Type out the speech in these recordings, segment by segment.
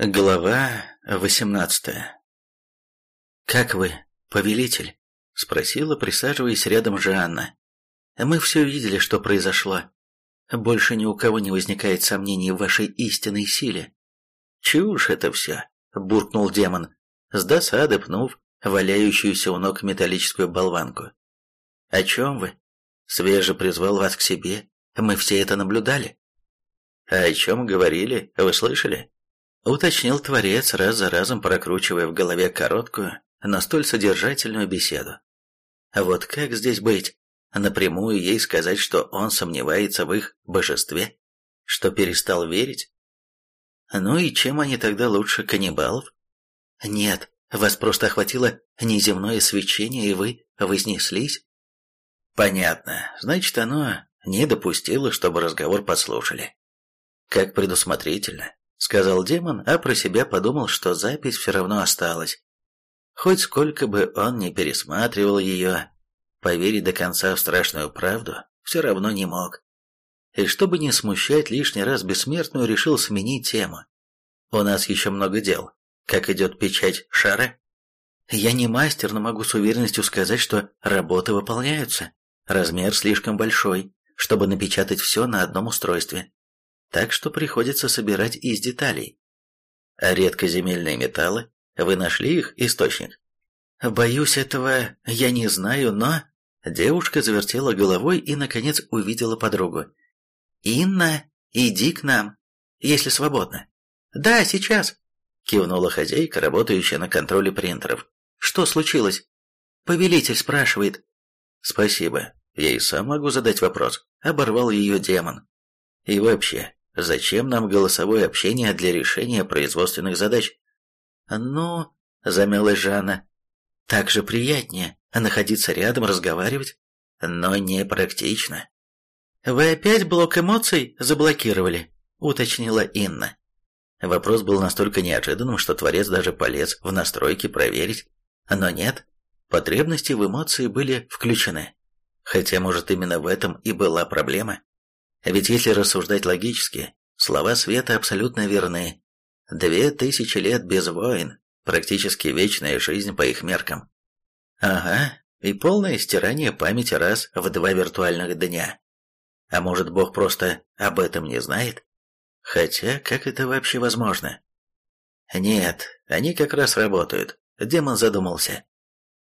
Глава восемнадцатая «Как вы, повелитель?» — спросила, присаживаясь рядом Жанна. «Мы все видели, что произошло. Больше ни у кого не возникает сомнений в вашей истинной силе». «Чушь это все!» — буркнул демон, с досады пнув валяющуюся у ног металлическую болванку. «О чем вы? Свеже призвал вас к себе. Мы все это наблюдали». «А о чем говорили? Вы слышали?» Уточнил Творец, раз за разом прокручивая в голове короткую, но столь содержательную беседу. А вот как здесь быть? Напрямую ей сказать, что он сомневается в их божестве? Что перестал верить? Ну и чем они тогда лучше каннибалов? Нет, вас просто охватило неземное свечение, и вы вознеслись? Понятно. Значит, оно не допустило, чтобы разговор подслушали. Как предусмотрительно. — сказал демон, а про себя подумал, что запись все равно осталась. Хоть сколько бы он ни пересматривал ее, поверить до конца в страшную правду все равно не мог. И чтобы не смущать лишний раз бессмертную, решил сменить тему. «У нас еще много дел. Как идет печать шара?» «Я не мастер, но могу с уверенностью сказать, что работы выполняются. Размер слишком большой, чтобы напечатать все на одном устройстве так что приходится собирать из деталей. А редкоземельные металлы? Вы нашли их источник? Боюсь, этого я не знаю, но... Девушка завертела головой и, наконец, увидела подругу. «Инна, иди к нам, если свободно». «Да, сейчас», — кивнула хозяйка, работающая на контроле принтеров. «Что случилось?» «Повелитель спрашивает». «Спасибо, я и сам могу задать вопрос», — оборвал ее демон. «И вообще, Зачем нам голосовое общение для решения производственных задач? Ну, замялась Жанна, так же приятнее находиться рядом, разговаривать, но не практично. Вы опять блок эмоций заблокировали, уточнила Инна. Вопрос был настолько неожиданным, что Творец даже полез в настройки проверить. Но нет, потребности в эмоции были включены. Хотя, может, именно в этом и была проблема. Ведь если рассуждать логически, слова Света абсолютно верны. Две тысячи лет без войн, практически вечная жизнь по их меркам. Ага, и полное стирание памяти раз в два виртуальных дня. А может, Бог просто об этом не знает? Хотя, как это вообще возможно? Нет, они как раз работают. Демон задумался.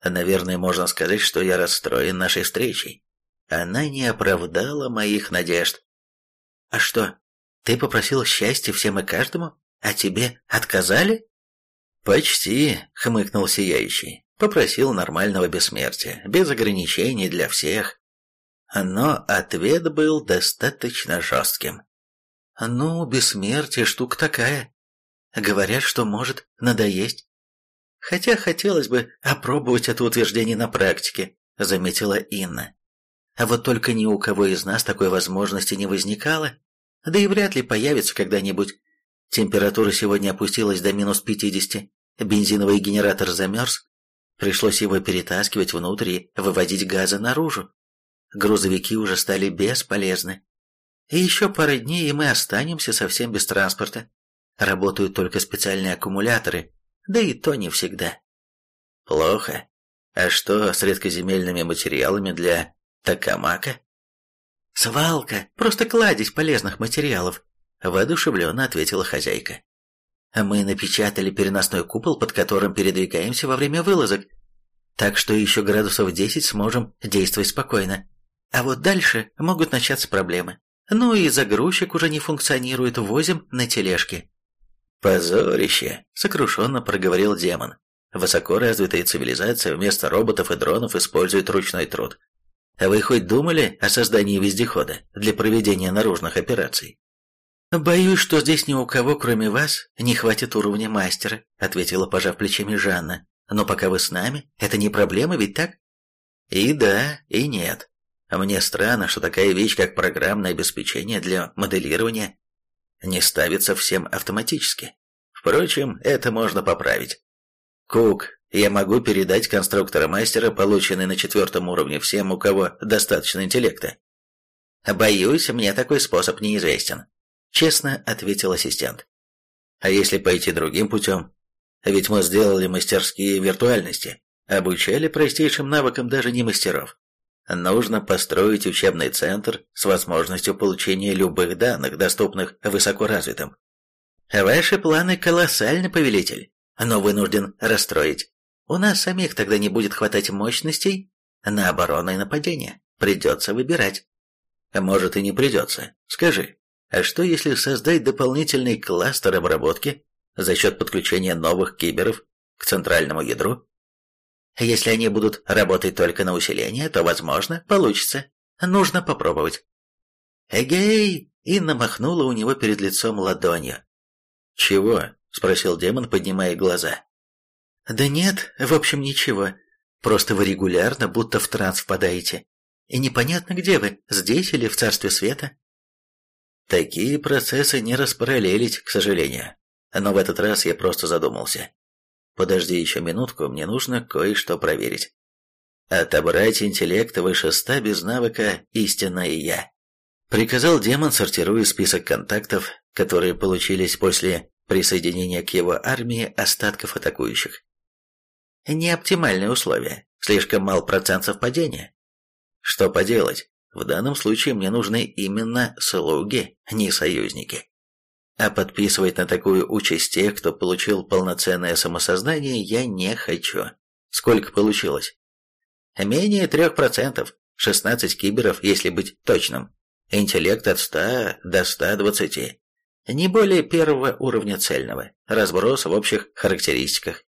Наверное, можно сказать, что я расстроен нашей встречей. Она не оправдала моих надежд. А что, ты попросил счастья всем и каждому, а тебе отказали? Почти, хмыкнул Сияющий. Попросил нормального бессмертия, без ограничений для всех. Но ответ был достаточно жестким. Ну, бессмертие штука такая. Говорят, что может надоесть. Хотя хотелось бы опробовать это утверждение на практике, заметила Инна. А вот только ни у кого из нас такой возможности не возникало, да и вряд ли появится когда-нибудь. Температура сегодня опустилась до минус 50, бензиновый генератор замерз, пришлось его перетаскивать внутрь и выводить газы наружу. Грузовики уже стали бесполезны. И еще пара дней, и мы останемся совсем без транспорта. Работают только специальные аккумуляторы, да и то не всегда. Плохо. А что с редкоземельными материалами для Такамака? «Свалка, просто кладезь полезных материалов», – воодушевленно ответила хозяйка. «Мы напечатали переносной купол, под которым передвигаемся во время вылазок, так что еще градусов 10 сможем действовать спокойно. А вот дальше могут начаться проблемы. Ну и загрузчик уже не функционирует, возим на тележке». «Позорище!» – сокрушенно проговорил демон. Высоко развитая цивилизация вместо роботов и дронов использует ручной труд. А вы хоть думали о создании вездехода для проведения наружных операций? «Боюсь, что здесь ни у кого, кроме вас, не хватит уровня мастера», ответила, пожав плечами Жанна. «Но пока вы с нами, это не проблема, ведь так?» «И да, и нет. Мне странно, что такая вещь, как программное обеспечение для моделирования, не ставится всем автоматически. Впрочем, это можно поправить. Кук, я могу передать конструктора-мастера, полученный на четвертом уровне, всем, у кого достаточно интеллекта. Боюсь, мне такой способ неизвестен, честно ответил ассистент. А если пойти другим путем? Ведь мы сделали мастерские виртуальности, обучали простейшим навыкам даже не мастеров. Нужно построить учебный центр с возможностью получения любых данных, доступных высокоразвитым. Ваши планы колоссальны, повелитель, но вынужден расстроить. У нас самих тогда не будет хватать мощностей на оборону и нападение. Придется выбирать. Может и не придется. Скажи, а что если создать дополнительный кластер обработки за счет подключения новых киберов к центральному ядру? Если они будут работать только на усиление, то, возможно, получится. Нужно попробовать. Эгей! Инна махнула у него перед лицом ладонью. «Чего?» — спросил демон, поднимая глаза. «Да нет, в общем, ничего. Просто вы регулярно будто в транс впадаете. И непонятно, где вы, здесь или в Царстве Света?» Такие процессы не распараллелить, к сожалению. Но в этот раз я просто задумался. Подожди еще минутку, мне нужно кое-что проверить. Отобрать интеллект выше ста без навыка «Истинное я». Приказал демон, сортируя список контактов, которые получились после присоединения к его армии остатков атакующих. Неоптимальные условия, слишком мал процент совпадения. Что поделать, в данном случае мне нужны именно слуги, не союзники. А подписывать на такую участь тех, кто получил полноценное самосознание, я не хочу. Сколько получилось? Менее трех процентов. 16 киберов, если быть точным. Интеллект от 100 до 120. Не более первого уровня цельного. Разброс в общих характеристиках.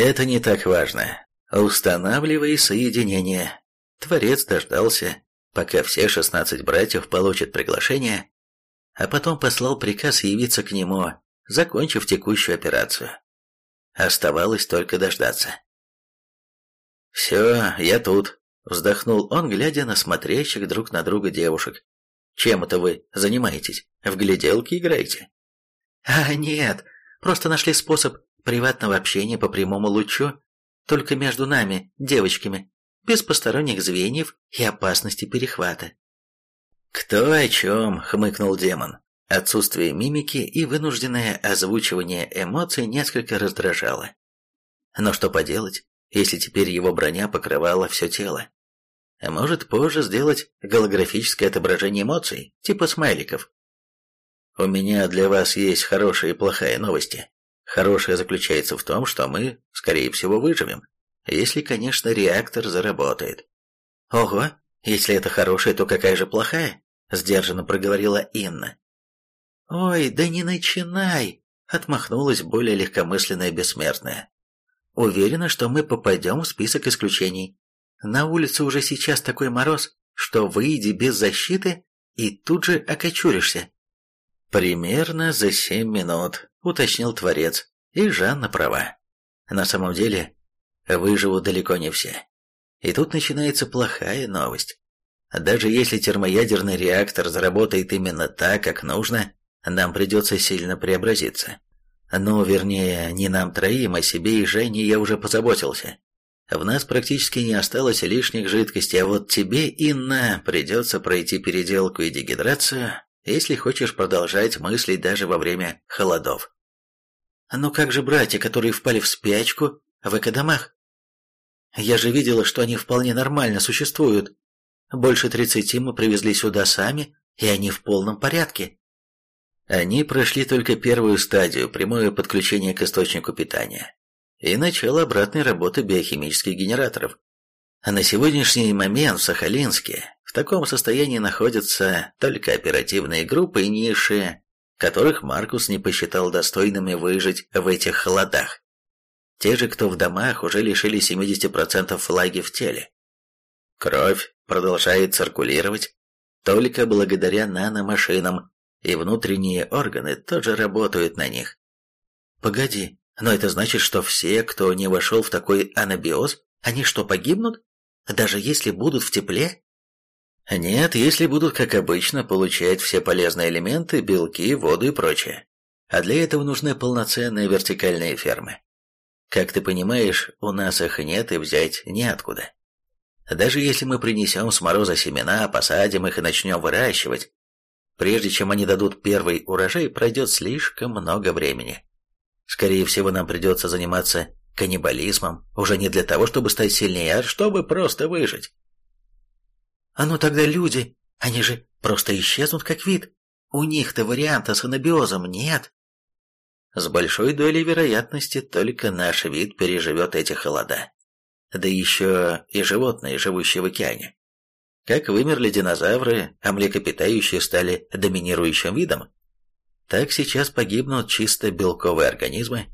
Это не так важно. Устанавливай соединение. Творец дождался, пока все 16 братьев получат приглашение, а потом послал приказ явиться к нему, закончив текущую операцию. Оставалось только дождаться. «Все, я тут», — вздохнул он, глядя на смотрящих друг на друга девушек. «Чем это вы занимаетесь? В гляделки играете?» «А, нет, просто нашли способ приватного общения по прямому лучу, только между нами, девочками, без посторонних звеньев и опасности перехвата. «Кто о чем?» — хмыкнул демон. Отсутствие мимики и вынужденное озвучивание эмоций несколько раздражало. Но что поделать, если теперь его броня покрывала все тело? Может позже сделать голографическое отображение эмоций, типа смайликов? У меня для вас есть хорошая и плохая новости. Хорошая заключается в том, что мы, скорее всего, выживем, если, конечно, реактор заработает. Ого, если это хорошая, то какая же плохая? Сдержанно проговорила Инна. Ой, да не начинай, отмахнулась более легкомысленная бессмертная. Уверена, что мы попадем в список исключений. На улице уже сейчас такой мороз, что выйди без защиты и тут же окочуришься. Примерно за семь минут, уточнил Творец, и Жанна права. На самом деле, выживут далеко не все. И тут начинается плохая новость. Даже если термоядерный реактор заработает именно так, как нужно, нам придется сильно преобразиться. Ну, вернее, не нам троим, а себе и Жене я уже позаботился. В нас практически не осталось лишних жидкостей, а вот тебе, Инна, придется пройти переделку и дегидрацию, если хочешь продолжать мыслить даже во время холодов. Ну как же братья, которые впали в спячку в экодомах? Я же видела, что они вполне нормально существуют. Больше тридцати мы привезли сюда сами, и они в полном порядке. Они прошли только первую стадию, прямое подключение к источнику питания, и начало обратной работы биохимических генераторов. А на сегодняшний момент в Сахалинске в таком состоянии находятся только оперативные группы и ниши, которых Маркус не посчитал достойными выжить в этих холодах. Те же, кто в домах, уже лишили 70% влаги в теле. Кровь продолжает циркулировать только благодаря наномашинам, и внутренние органы тоже работают на них. Погоди, но это значит, что все, кто не вошел в такой анабиоз, они что, погибнут? Даже если будут в тепле? Нет, если будут, как обычно, получать все полезные элементы, белки, воду и прочее. А для этого нужны полноценные вертикальные фермы. Как ты понимаешь, у нас их нет и взять неоткуда. Даже если мы принесем с мороза семена, посадим их и начнем выращивать, прежде чем они дадут первый урожай, пройдет слишком много времени. Скорее всего, нам придется заниматься каннибализмом, уже не для того, чтобы стать сильнее, а чтобы просто выжить. А ну тогда люди, они же просто исчезнут как вид. У них-то варианта с анабиозом нет. С большой долей вероятности только наш вид переживет эти холода. Да еще и животные, живущие в океане. Как вымерли динозавры, а млекопитающие стали доминирующим видом, так сейчас погибнут чисто белковые организмы.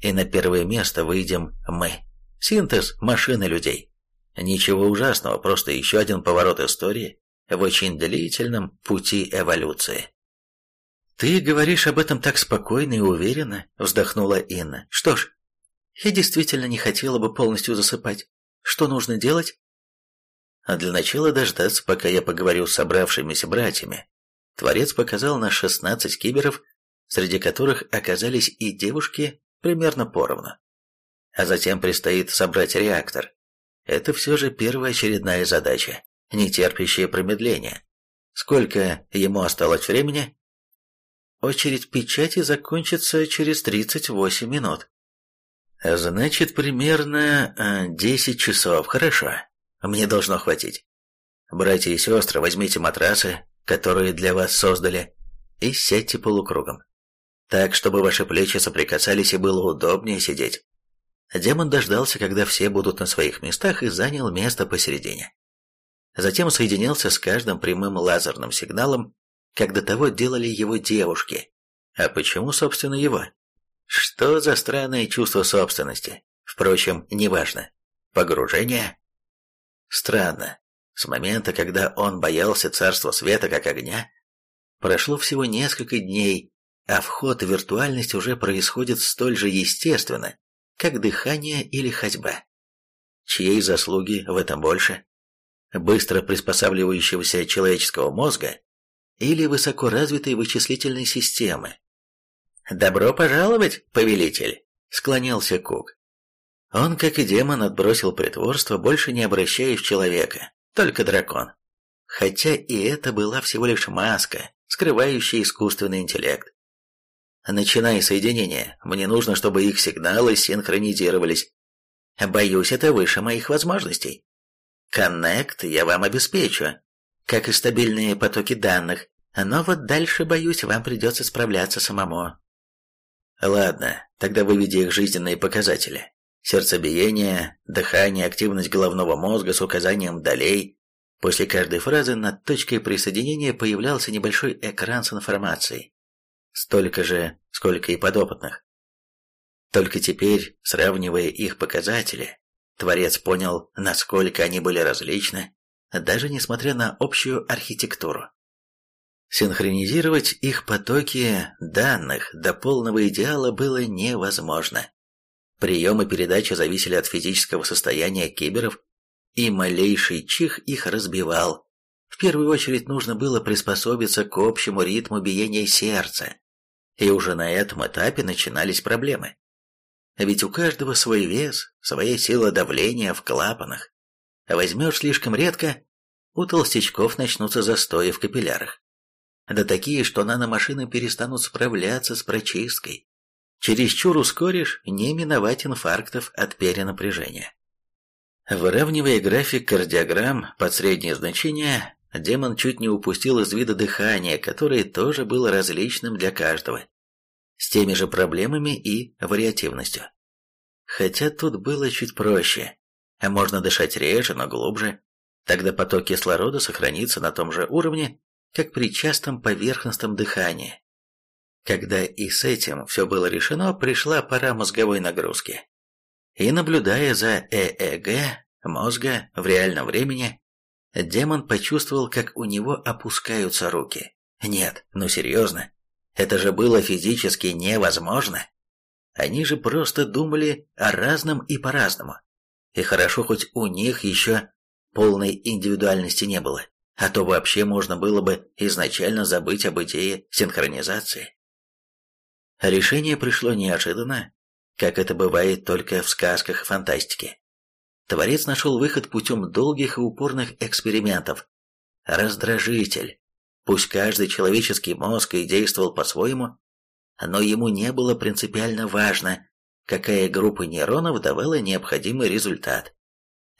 И на первое место выйдем мы. Синтез машины людей. Ничего ужасного, просто еще один поворот истории в очень длительном пути эволюции. «Ты говоришь об этом так спокойно и уверенно», — вздохнула Инна. «Что ж, я действительно не хотела бы полностью засыпать. Что нужно делать?» А для начала дождаться, пока я поговорю с собравшимися братьями. Творец показал на 16 киберов, среди которых оказались и девушки примерно поровну. А затем предстоит собрать реактор. Это все же первоочередная задача, не терпящая промедления. Сколько ему осталось времени? Очередь печати закончится через 38 минут. Значит, примерно 10 э, часов, хорошо. Мне должно хватить. Братья и сестры, возьмите матрасы, которые для вас создали, и сядьте полукругом. Так, чтобы ваши плечи соприкасались и было удобнее сидеть. Демон дождался, когда все будут на своих местах, и занял место посередине. Затем соединился с каждым прямым лазерным сигналом, как до того делали его девушки. А почему, собственно, его? Что за странное чувство собственности? Впрочем, неважно. Погружение? Странно. С момента, когда он боялся царства света как огня, прошло всего несколько дней, а вход в виртуальность уже происходит столь же естественно, как дыхание или ходьба. Чьей заслуги в этом больше? Быстро приспосабливающегося человеческого мозга или высокоразвитой вычислительной системы? «Добро пожаловать, повелитель!» — склонялся Кук. Он, как и демон, отбросил притворство, больше не обращаясь в человека, только дракон. Хотя и это была всего лишь маска, скрывающая искусственный интеллект. Начинай соединение. Мне нужно, чтобы их сигналы синхронизировались. Боюсь, это выше моих возможностей. Коннект я вам обеспечу, как и стабильные потоки данных, но вот дальше, боюсь, вам придется справляться самому. Ладно, тогда выведи их жизненные показатели. Сердцебиение, дыхание, активность головного мозга с указанием долей. После каждой фразы над точкой присоединения появлялся небольшой экран с информацией столько же, сколько и подопытных. Только теперь, сравнивая их показатели, Творец понял, насколько они были различны, даже несмотря на общую архитектуру. Синхронизировать их потоки данных до полного идеала было невозможно. Прием и передача зависели от физического состояния киберов, и малейший чих их разбивал. В первую очередь нужно было приспособиться к общему ритму биения сердца, и уже на этом этапе начинались проблемы. Ведь у каждого свой вес, своя сила давления в клапанах. Возьмешь слишком редко, у толстячков начнутся застои в капиллярах. Да такие, что наномашины перестанут справляться с прочисткой. Чересчур ускоришь, не миновать инфарктов от перенапряжения. Выравнивая график кардиограмм под среднее значение, демон чуть не упустил из вида дыхание, которое тоже было различным для каждого, с теми же проблемами и вариативностью. Хотя тут было чуть проще, а можно дышать реже, но глубже, тогда поток кислорода сохранится на том же уровне, как при частом поверхностном дыхании. Когда и с этим все было решено, пришла пора мозговой нагрузки. И наблюдая за ЭЭГ мозга в реальном времени, Демон почувствовал, как у него опускаются руки. Нет, ну серьезно, это же было физически невозможно. Они же просто думали о разном и по-разному. И хорошо, хоть у них еще полной индивидуальности не было, а то вообще можно было бы изначально забыть об идее синхронизации. Решение пришло неожиданно, как это бывает только в сказках и фантастике. Творец нашел выход путем долгих и упорных экспериментов. Раздражитель. Пусть каждый человеческий мозг и действовал по-своему, но ему не было принципиально важно, какая группа нейронов давала необходимый результат.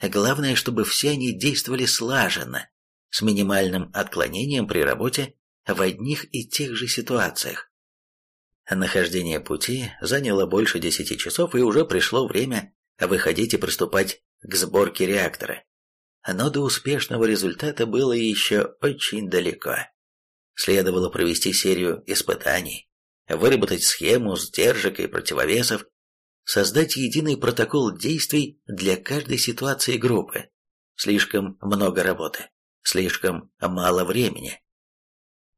Главное, чтобы все они действовали слаженно, с минимальным отклонением при работе в одних и тех же ситуациях. Нахождение пути заняло больше десяти часов, и уже пришло время выходить и приступать к сборке реактора. Но до успешного результата было еще очень далеко. Следовало провести серию испытаний, выработать схему сдержек и противовесов, создать единый протокол действий для каждой ситуации группы. Слишком много работы, слишком мало времени.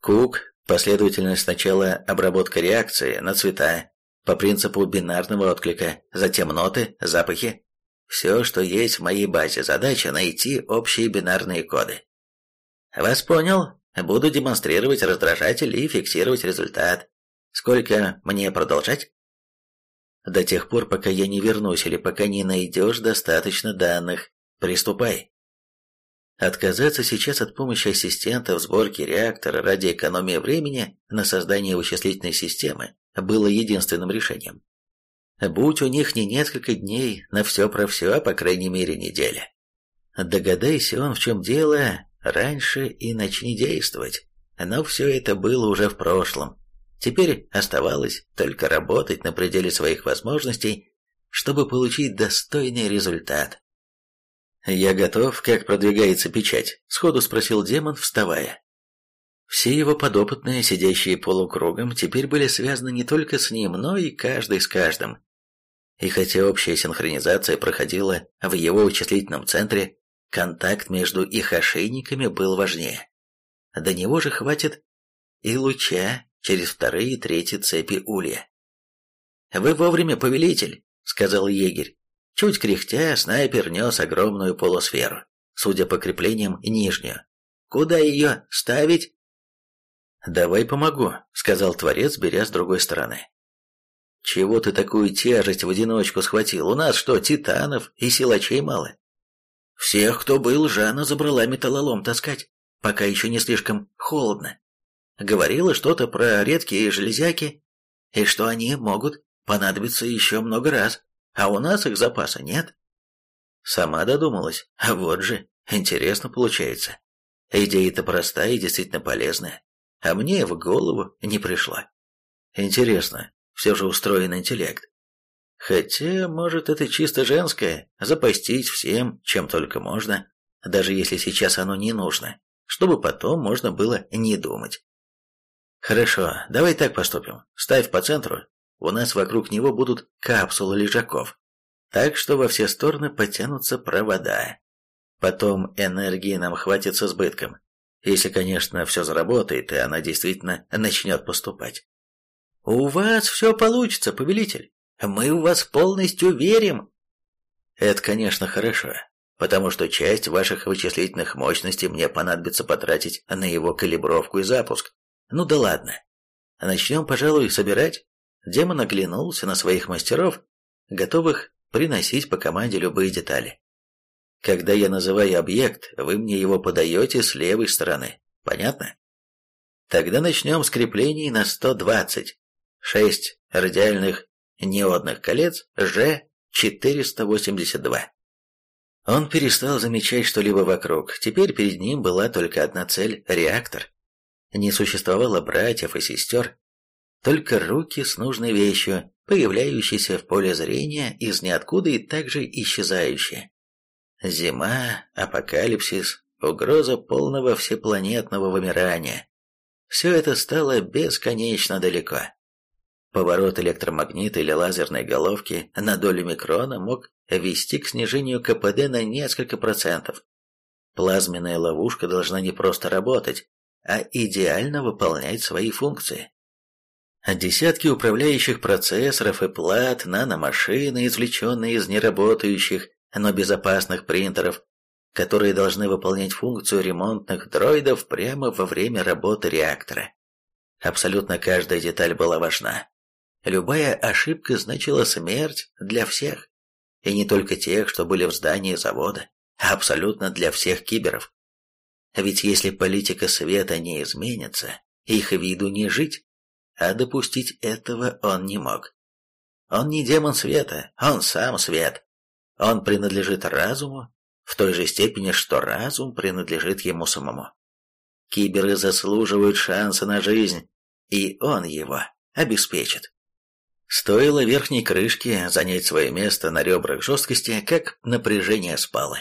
Кук, последовательность сначала обработка реакции на цвета, по принципу бинарного отклика, затем ноты, запахи. Все, что есть в моей базе, задача найти общие бинарные коды. Вас понял? Буду демонстрировать раздражатель и фиксировать результат. Сколько мне продолжать? До тех пор, пока я не вернусь или пока не найдешь достаточно данных. Приступай. Отказаться сейчас от помощи ассистента в сборке реактора ради экономии времени на создание вычислительной системы было единственным решением. Будь у них не несколько дней на все про все, а по крайней мере неделя. Догадайся он, в чем дело, раньше и начни действовать. Но все это было уже в прошлом. Теперь оставалось только работать на пределе своих возможностей, чтобы получить достойный результат. «Я готов, как продвигается печать?» — сходу спросил демон, вставая. Все его подопытные, сидящие полукругом, теперь были связаны не только с ним, но и каждый с каждым. И хотя общая синхронизация проходила в его вычислительном центре, контакт между их ошейниками был важнее. До него же хватит и луча через вторые и третьи цепи улья. «Вы вовремя, повелитель», — сказал егерь. Чуть кряхтя, снайпер нес огромную полусферу, судя по креплениям, нижнюю. «Куда ее ставить?» «Давай помогу», — сказал Творец, беря с другой стороны. «Чего ты такую тяжесть в одиночку схватил? У нас что, титанов и силачей мало?» «Всех, кто был, Жанна забрала металлолом таскать, пока еще не слишком холодно. Говорила что-то про редкие железяки, и что они могут понадобиться еще много раз, а у нас их запаса нет». Сама додумалась, а вот же, интересно получается. Идея-то простая и действительно полезная а мне в голову не пришла. Интересно, все же устроен интеллект. Хотя, может, это чисто женское, запастись всем, чем только можно, даже если сейчас оно не нужно, чтобы потом можно было не думать. Хорошо, давай так поступим. Ставь по центру, у нас вокруг него будут капсулы лежаков, так что во все стороны потянутся провода. Потом энергии нам хватит с избытком. Если, конечно, все заработает, и она действительно начнет поступать. «У вас все получится, повелитель. Мы в вас полностью верим». «Это, конечно, хорошо, потому что часть ваших вычислительных мощностей мне понадобится потратить на его калибровку и запуск. Ну да ладно. Начнем, пожалуй, собирать». Демон оглянулся на своих мастеров, готовых приносить по команде любые детали. Когда я называю объект, вы мне его подаете с левой стороны. Понятно? Тогда начнем с креплений на 120. 6 радиальных неодных колец Ж-482. Он перестал замечать что-либо вокруг. Теперь перед ним была только одна цель – реактор. Не существовало братьев и сестер, только руки с нужной вещью, появляющиеся в поле зрения из ниоткуда и также исчезающие. Зима, апокалипсис, угроза полного всепланетного вымирания. Все это стало бесконечно далеко. Поворот электромагнита или лазерной головки на долю микрона мог вести к снижению КПД на несколько процентов. Плазменная ловушка должна не просто работать, а идеально выполнять свои функции. Десятки управляющих процессоров и плат, наномашины, извлеченные из неработающих но безопасных принтеров, которые должны выполнять функцию ремонтных дроидов прямо во время работы реактора. Абсолютно каждая деталь была важна. Любая ошибка значила смерть для всех. И не только тех, что были в здании завода, а абсолютно для всех киберов. Ведь если политика света не изменится, их виду не жить, а допустить этого он не мог. Он не демон света, он сам свет. Он принадлежит разуму в той же степени, что разум принадлежит ему самому. Киберы заслуживают шанса на жизнь, и он его обеспечит. Стоило верхней крышке занять свое место на ребрах жесткости, как напряжение спало.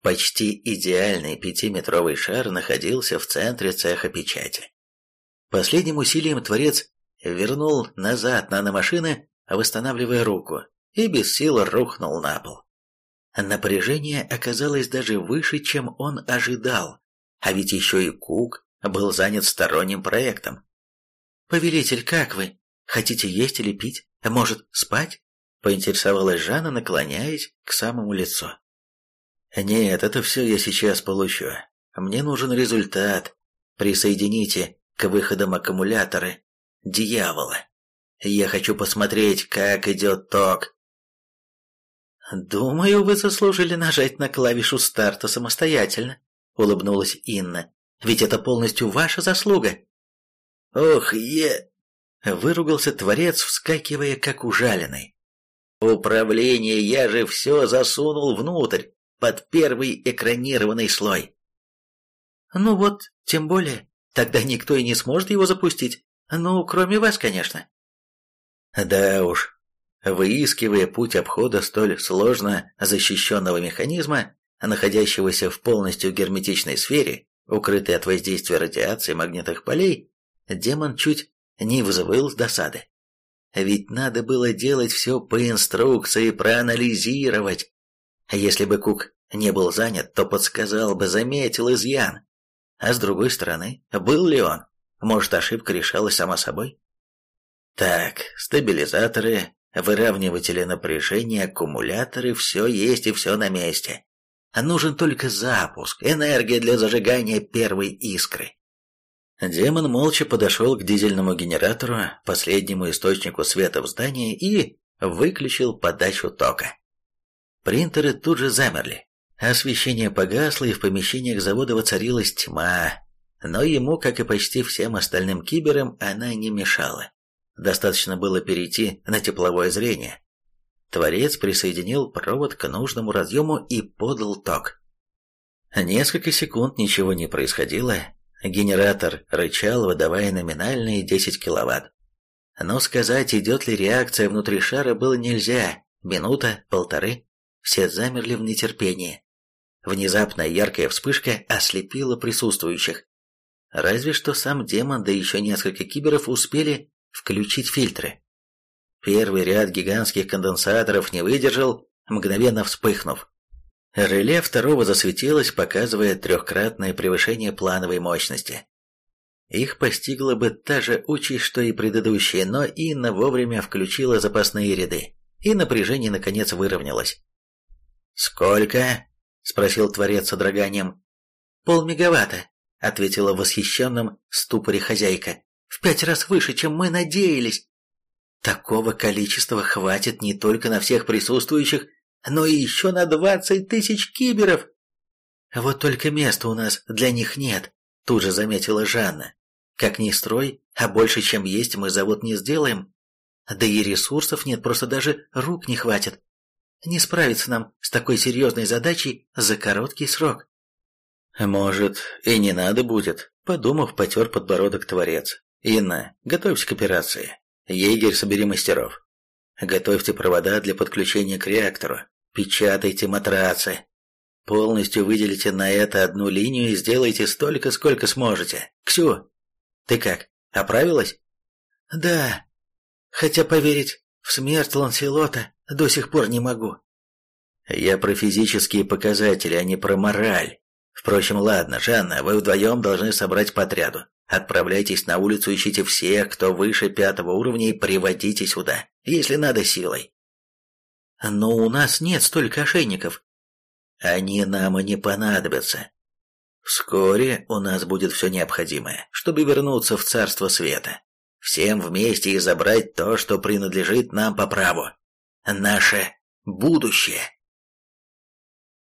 Почти идеальный пятиметровый шар находился в центре цеха печати. Последним усилием Творец вернул назад наномашины, восстанавливая руку, и без сил рухнул на пол. Напряжение оказалось даже выше, чем он ожидал, а ведь еще и Кук был занят сторонним проектом. «Повелитель, как вы? Хотите есть или пить? А может, спать?» — поинтересовалась Жанна, наклоняясь к самому лицу. «Нет, это все я сейчас получу. Мне нужен результат. Присоедините к выходам аккумуляторы дьявола. Я хочу посмотреть, как идет ток». «Думаю, вы заслужили нажать на клавишу старта самостоятельно», — улыбнулась Инна. «Ведь это полностью ваша заслуга». «Ох, е...» — выругался творец, вскакивая как ужаленный. «Управление я же все засунул внутрь, под первый экранированный слой». «Ну вот, тем более, тогда никто и не сможет его запустить. Ну, кроме вас, конечно». «Да уж, выискивая путь обхода столь сложно защищенного механизма, находящегося в полностью герметичной сфере, укрытой от воздействия радиации магнитных полей, демон чуть не взвыл с досады. Ведь надо было делать все по инструкции, проанализировать. Если бы Кук не был занят, то подсказал бы, заметил изъян. А с другой стороны, был ли он? Может, ошибка решалась сама собой? Так, стабилизаторы, выравниватели напряжения, аккумуляторы, все есть и все на месте. Нужен только запуск, энергия для зажигания первой искры. Демон молча подошел к дизельному генератору, последнему источнику света в здании, и выключил подачу тока. Принтеры тут же замерли. Освещение погасло, и в помещениях завода воцарилась тьма. Но ему, как и почти всем остальным киберам, она не мешала. Достаточно было перейти на тепловое зрение. Творец присоединил провод к нужному разъему и подал ток. Несколько секунд ничего не происходило, Генератор рычал, выдавая номинальные 10 киловатт. Но сказать, идет ли реакция внутри шара, было нельзя. Минута, полторы. Все замерли в нетерпении. Внезапная яркая вспышка ослепила присутствующих. Разве что сам демон, да еще несколько киберов успели включить фильтры. Первый ряд гигантских конденсаторов не выдержал, мгновенно вспыхнув. Реле второго засветилось, показывая трехкратное превышение плановой мощности. Их постигла бы та же участь, что и предыдущие, но Инна вовремя включила запасные ряды, и напряжение наконец выровнялось. «Сколько?» — спросил Творец с содроганием. «Полмегаватта», — ответила в восхищенном ступоре хозяйка. «В пять раз выше, чем мы надеялись. Такого количества хватит не только на всех присутствующих, но и еще на двадцать тысяч киберов. Вот только места у нас для них нет, тут же заметила Жанна. Как ни строй, а больше, чем есть, мы завод не сделаем. Да и ресурсов нет, просто даже рук не хватит. Не справиться нам с такой серьезной задачей за короткий срок. Может, и не надо будет, подумав, потер подбородок творец. Инна, готовься к операции. Егерь, собери мастеров. Готовьте провода для подключения к реактору. Печатайте матрацы. Полностью выделите на это одну линию и сделайте столько, сколько сможете. Ксю, ты как, оправилась? Да, хотя поверить в смерть Ланселота до сих пор не могу. Я про физические показатели, а не про мораль. Впрочем, ладно, Жанна, вы вдвоем должны собрать по отряду. Отправляйтесь на улицу, ищите всех, кто выше пятого уровня, и приводите сюда, если надо силой. Но у нас нет столько ошейников. Они нам и не понадобятся. Вскоре у нас будет все необходимое, чтобы вернуться в Царство Света. Всем вместе и забрать то, что принадлежит нам по праву. Наше будущее.